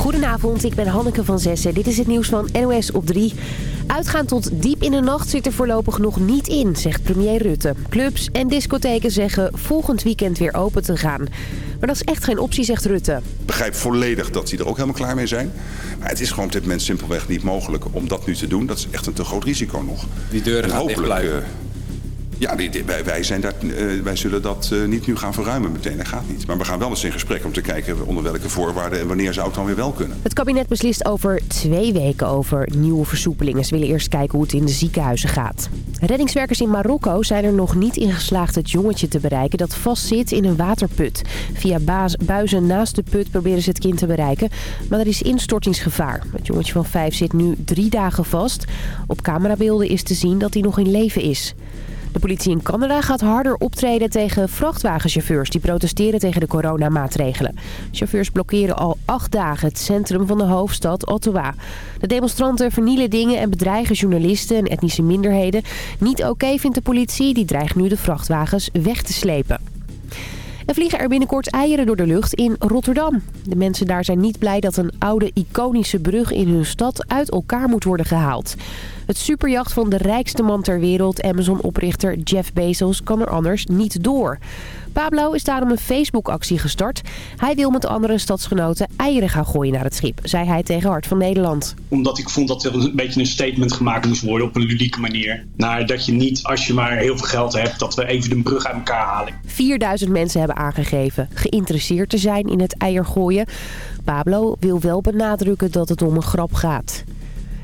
Goedenavond, ik ben Hanneke van Zessen. Dit is het nieuws van NOS op 3. Uitgaan tot diep in de nacht zit er voorlopig nog niet in, zegt premier Rutte. Clubs en discotheken zeggen volgend weekend weer open te gaan. Maar dat is echt geen optie, zegt Rutte. Ik begrijp volledig dat die er ook helemaal klaar mee zijn. Maar het is gewoon op dit moment simpelweg niet mogelijk om dat nu te doen. Dat is echt een te groot risico nog. Die deuren gaan dicht blijven. Ja, wij, uh, wij zullen dat uh, niet nu gaan verruimen meteen. Dat gaat niet. Maar we gaan wel eens in gesprek om te kijken onder welke voorwaarden en wanneer zou het dan weer wel kunnen. Het kabinet beslist over twee weken over nieuwe versoepelingen. Ze willen eerst kijken hoe het in de ziekenhuizen gaat. Reddingswerkers in Marokko zijn er nog niet in geslaagd het jongetje te bereiken dat vastzit in een waterput. Via buizen naast de put proberen ze het kind te bereiken, maar er is instortingsgevaar. Het jongetje van vijf zit nu drie dagen vast. Op camerabeelden is te zien dat hij nog in leven is. De politie in Canada gaat harder optreden tegen vrachtwagenchauffeurs... die protesteren tegen de coronamaatregelen. Chauffeurs blokkeren al acht dagen het centrum van de hoofdstad Ottawa. De demonstranten vernielen dingen en bedreigen journalisten en etnische minderheden. Niet oké vindt de politie, die dreigt nu de vrachtwagens weg te slepen. Er vliegen er binnenkort eieren door de lucht in Rotterdam. De mensen daar zijn niet blij dat een oude iconische brug in hun stad uit elkaar moet worden gehaald. Het superjacht van de rijkste man ter wereld, Amazon-oprichter Jeff Bezos, kan er anders niet door. Pablo is daarom een Facebook-actie gestart. Hij wil met andere stadsgenoten eieren gaan gooien naar het schip, zei hij tegen Hart van Nederland. Omdat ik vond dat er een beetje een statement gemaakt moest worden op een ludieke manier. Naar dat je niet, als je maar heel veel geld hebt, dat we even de brug uit elkaar halen. 4000 mensen hebben aangegeven geïnteresseerd te zijn in het eiergooien. Pablo wil wel benadrukken dat het om een grap gaat.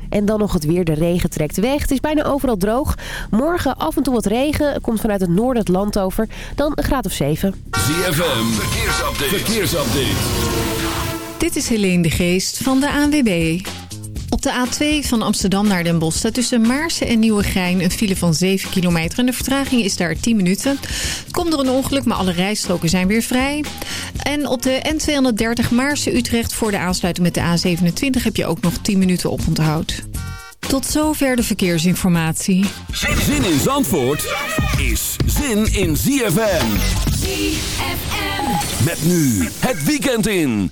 En dan nog het weer. De regen trekt weg. Het is bijna overal droog. Morgen af en toe wat regen. Komt vanuit het noorden het land over. Dan een graad of 7. ZFM. Verkeersupdate. Verkeersupdate. Dit is Helene de Geest van de ANWB. Op de A2 van Amsterdam naar Den Bosch staat tussen Maarsen en Nieuwegein een file van 7 kilometer. En de vertraging is daar 10 minuten. Het komt door een ongeluk, maar alle rijstroken zijn weer vrij. En op de N230 Maarsen-Utrecht voor de aansluiting met de A27 heb je ook nog 10 minuten op onthoud. Tot zover de verkeersinformatie. Zin in Zandvoort is zin in ZFM. ZFM. Met nu het weekend in.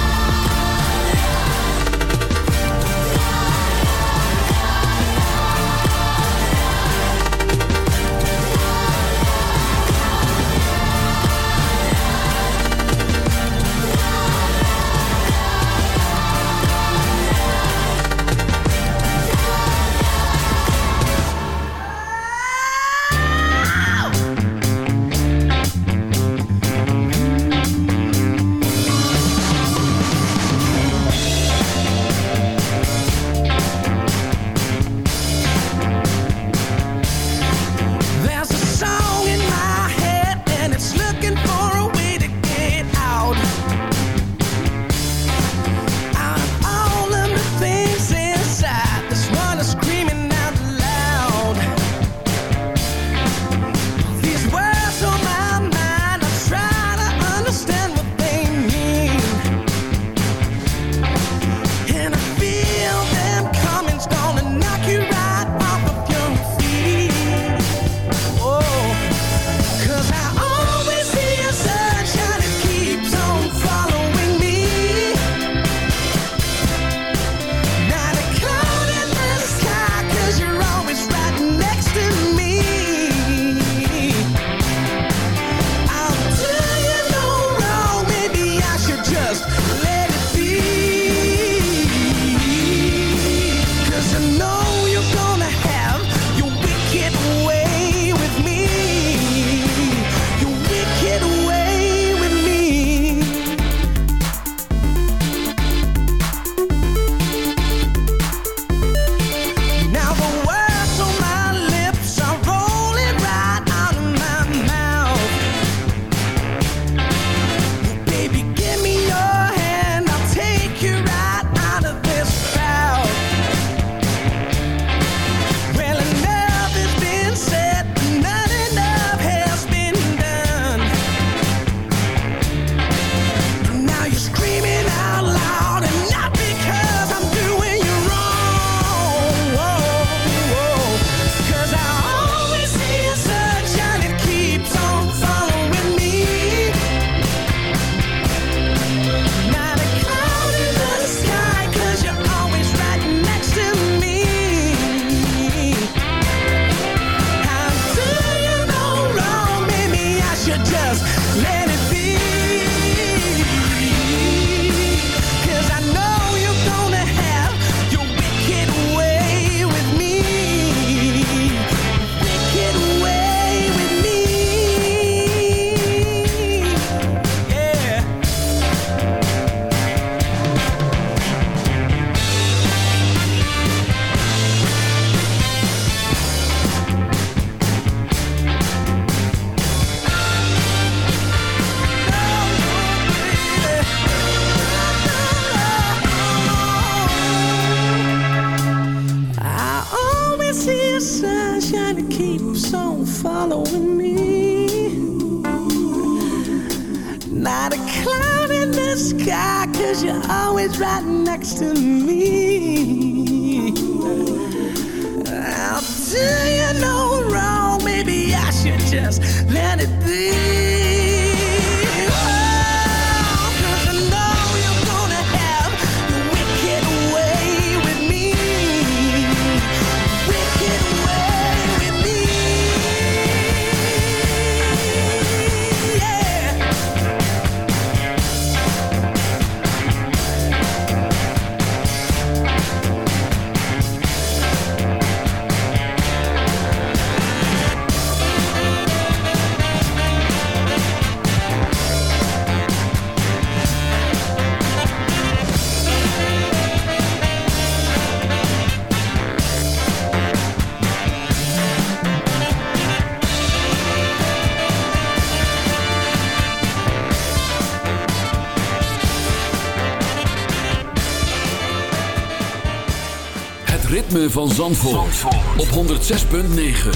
Van Zandvoort, op 106.9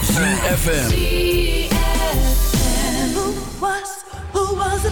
CFFM Who was, who was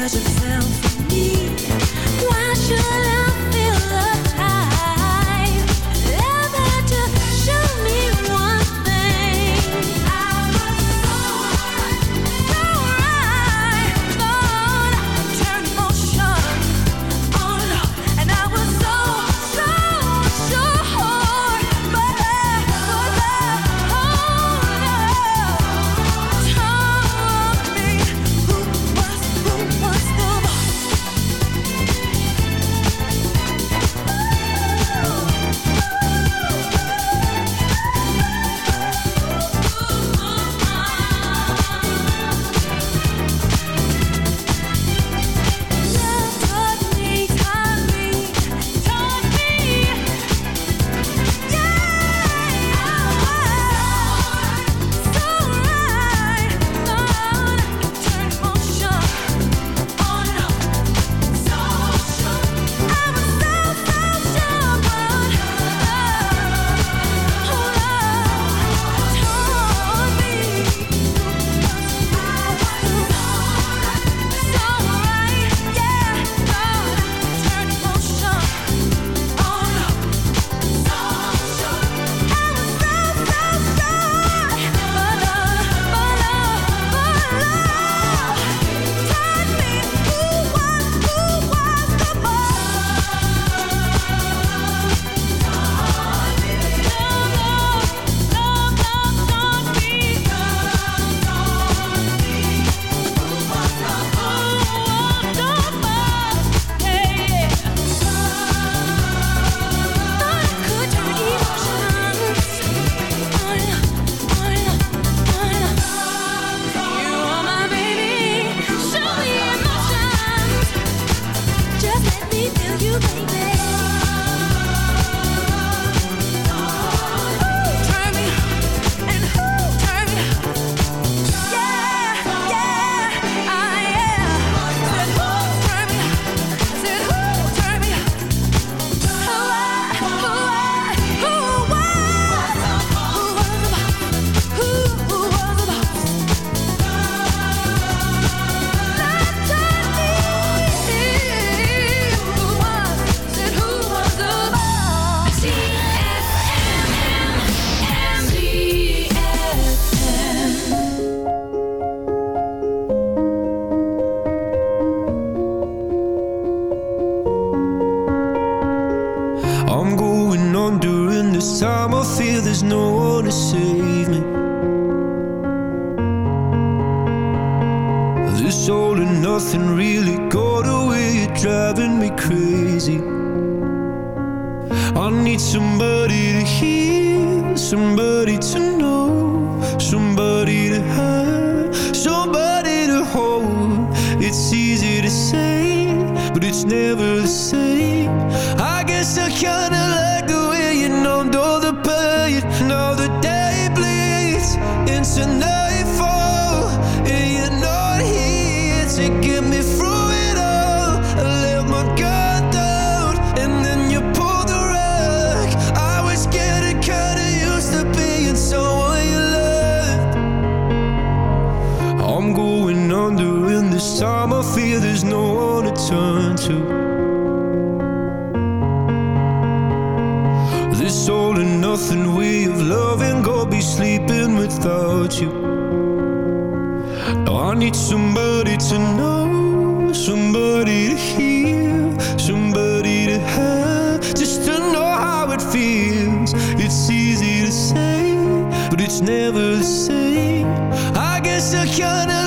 I just I'm going under and this time. I fear there's no one to turn to. This all or nothing way of loving. Gonna be sleeping without you. Now I need somebody to know Somebody to hear Somebody to have Just to know how it feels. It's easy to say But it's never the same. insecure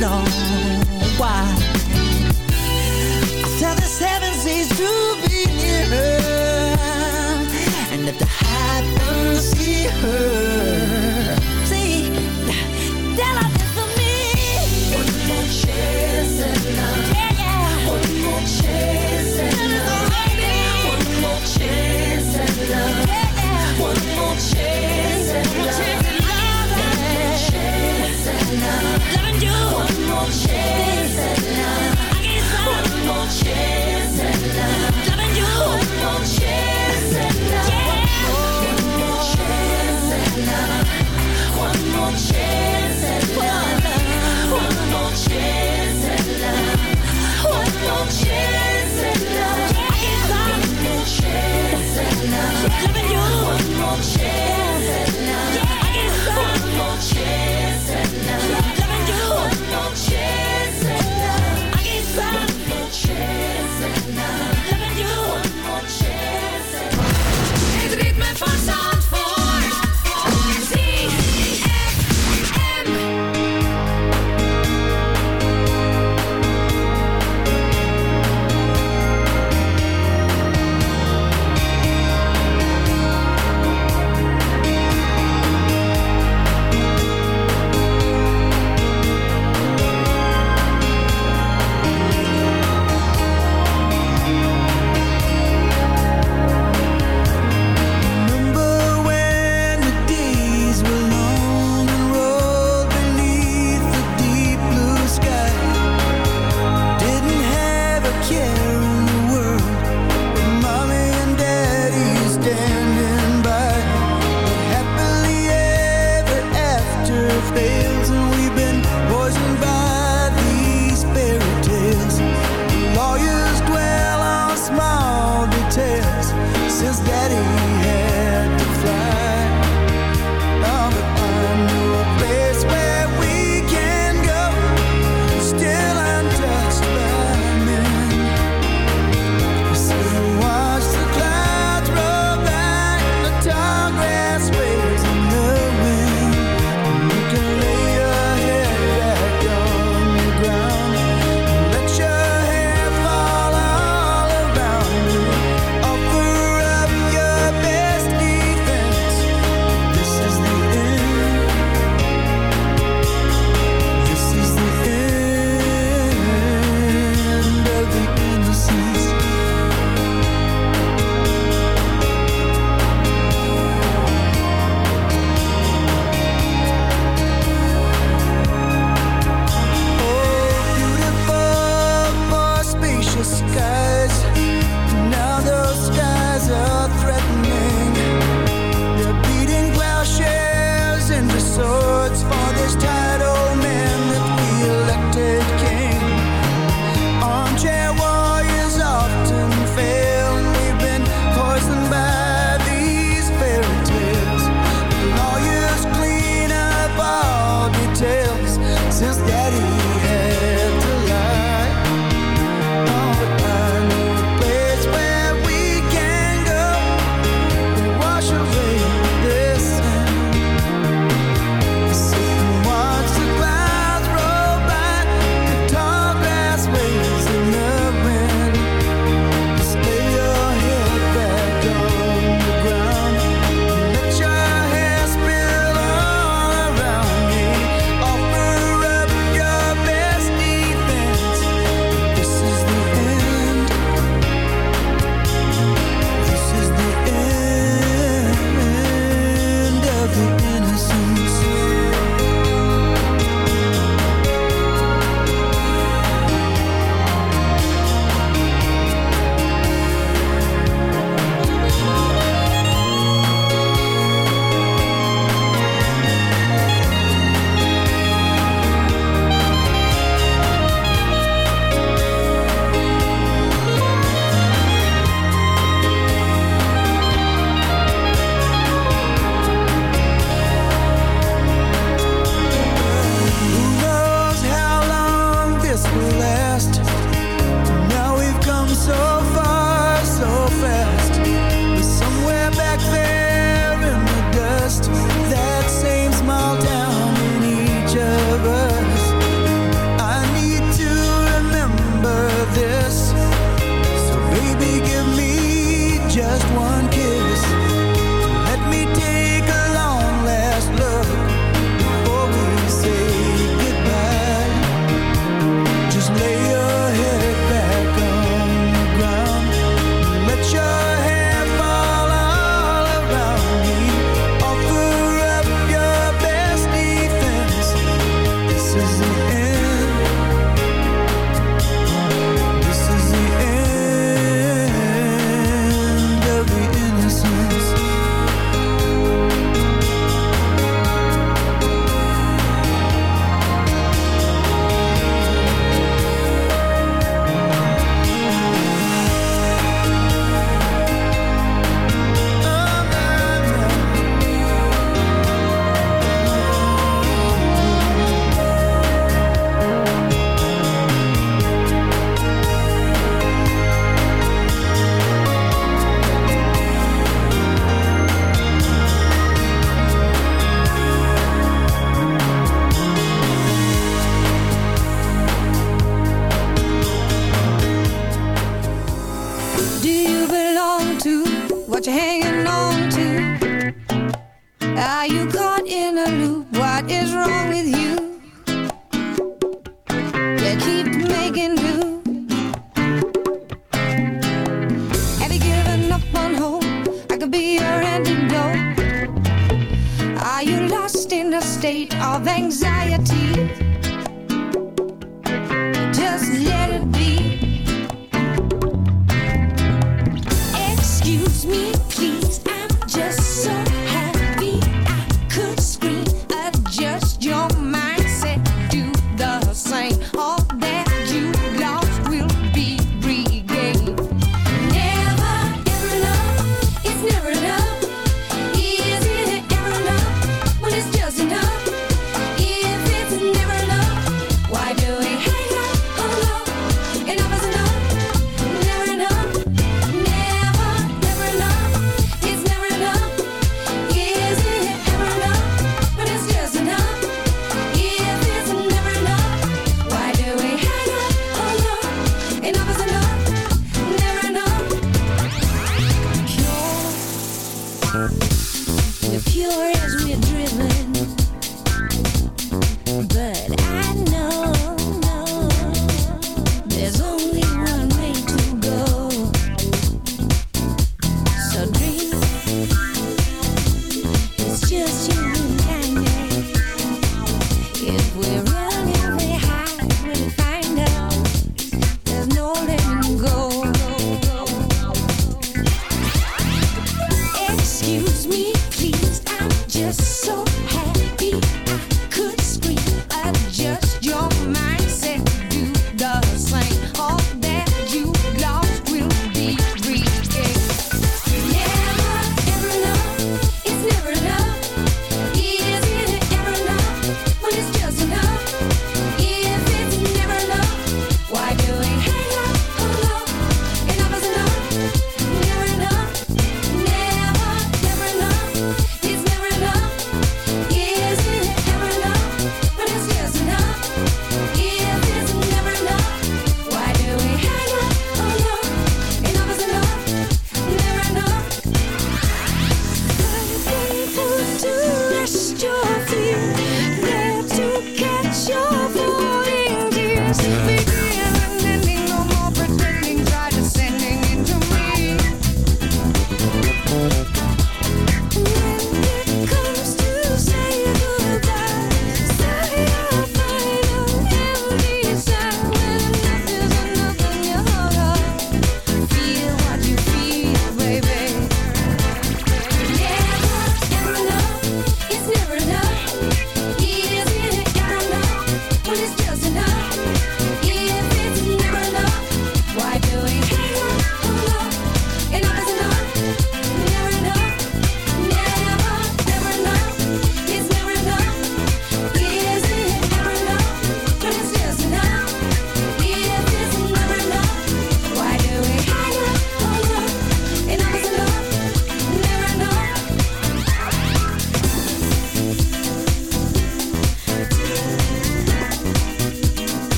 know why. I tell the seven seas to be nearer, and if the high see her.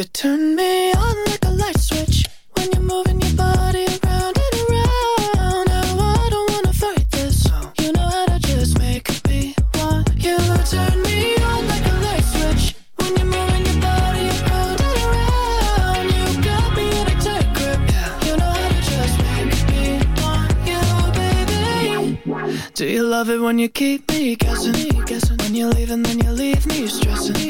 You turn me on like a light switch. When you're moving your body around and around. Now I don't wanna fight this. You know how to just make me want you Turn me on like a light switch. When you're moving your body around and around. You got me in a tight grip. You know how to just make me want you, baby. Do you love it when you keep me guessing? When you leave and then you leave me stressing.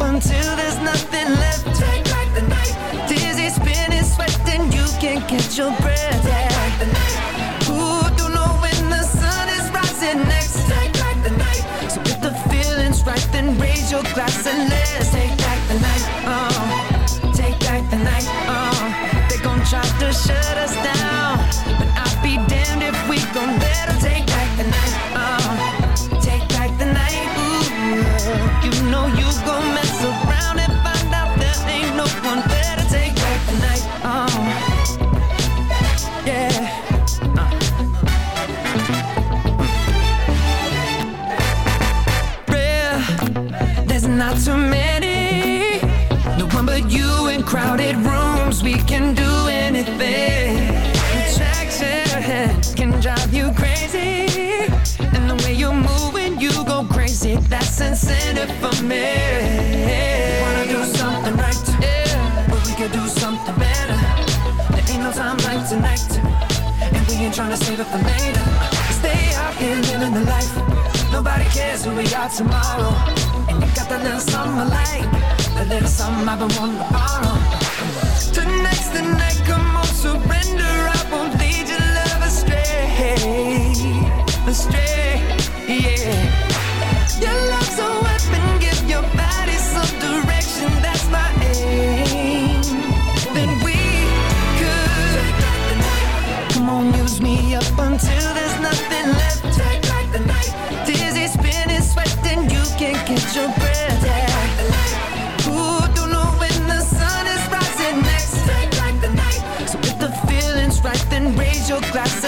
until there's nothing left. Take back the night. Dizzy, spinning, sweating, you can't catch your breath. Take back the night. Ooh, don't know when the sun is rising next. Take back the night. So if the feeling's right, then raise your glass and let's take I made up. Stay out here living the life. Nobody cares who we are tomorrow. And got that little something I like. That little something I've been wanting to borrow. Tonight's the night, come on, surrender. that's